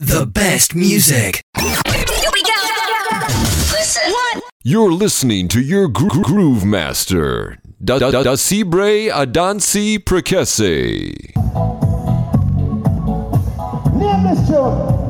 the best music. Here we go. Listen. What? You're listening to your gro- groove master, Da Da Da Sibre Adansi Prekese. Name this tune.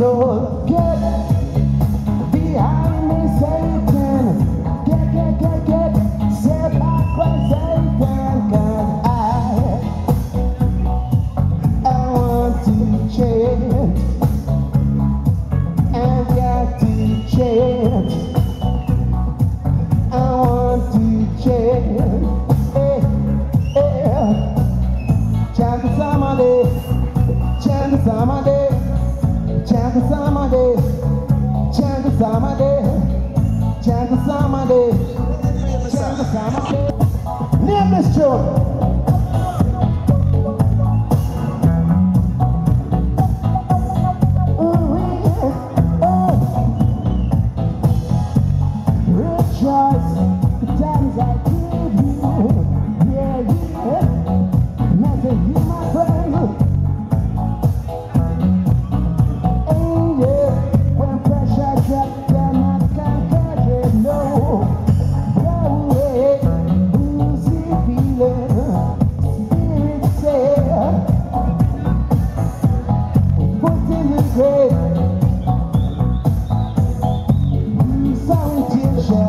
toda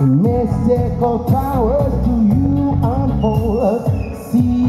Mystical powers do you unfold? See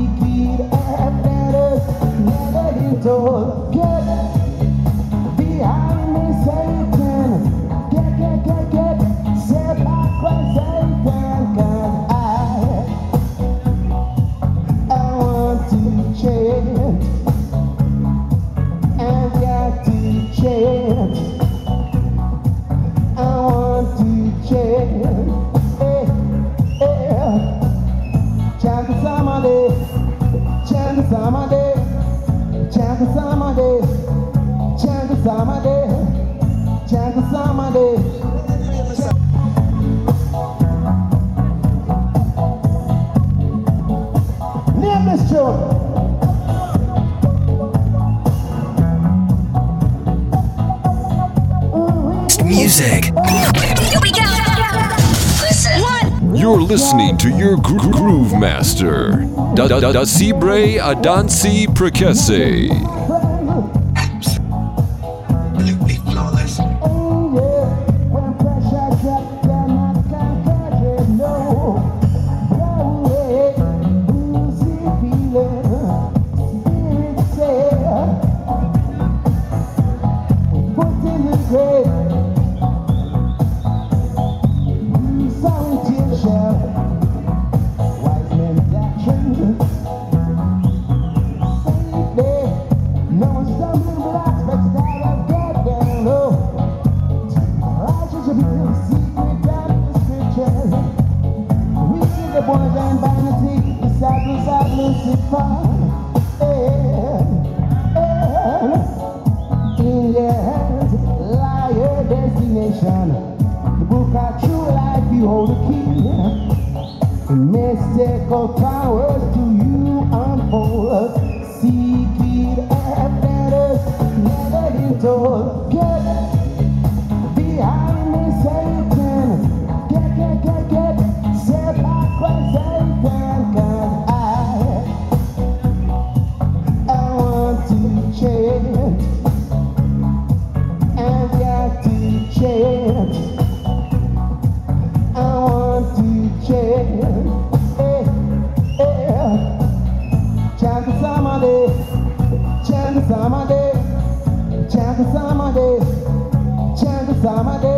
Music. Here we go. Listen. One. You're listening to your gro groove master, Da Da Da da, si bre Adansi Prekese. Yeah. Mystical powers to you cama